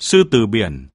Sư tử biển.